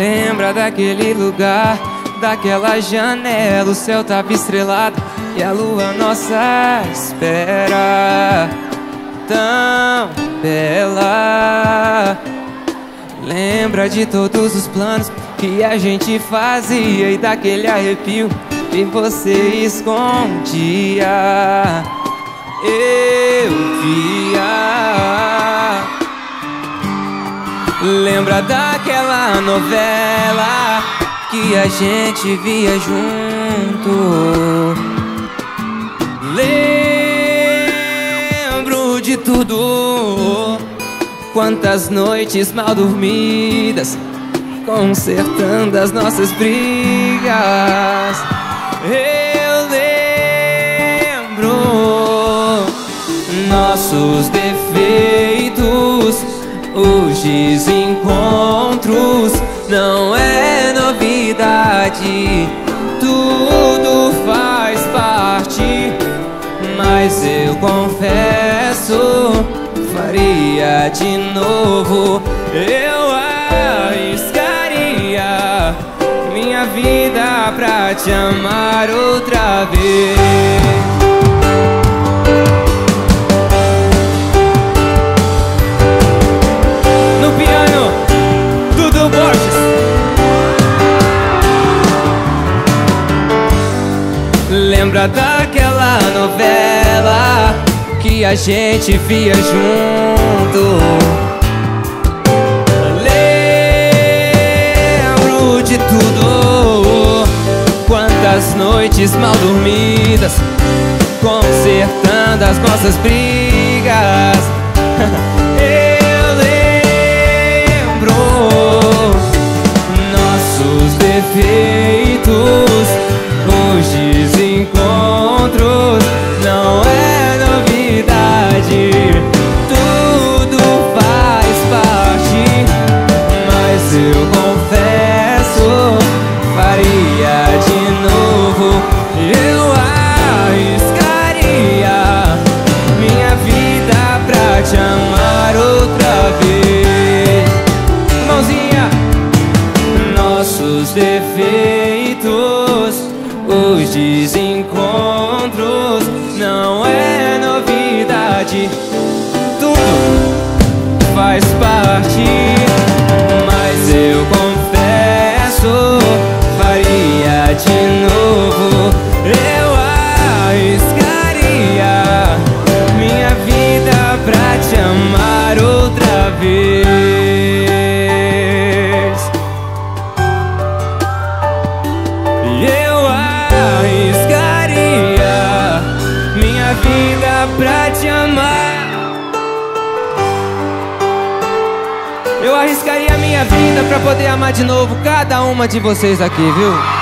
Lembra daquele lugar, daquela janela, o céu tava estrelado e a lua nossa espera tão bela. Lembra de todos os planos que a gente fazia e daquele arrepio que você escondia. Eu via. Lembra daquela novela que a gente via junto? Lembro de tudo. Quantas noites mal dormidas, consertando as nossas brigas. Eu lembro nossos defeitos, os desencontros. Não é novidade, tudo faz parte. Mas eu confesso, faria de novo. Eu arriscaria minha vida pra te amar outra vez. Lembra daquela novela que a gente via junto? Lembro de tudo. Quantas noites mal dormidas, consertando as nossas brigas. defeitos, os desencontros, não é novidade. Tudo faz parte, Eu arriscaria minha vida pra poder amar de novo cada uma de vocês aqui, viu?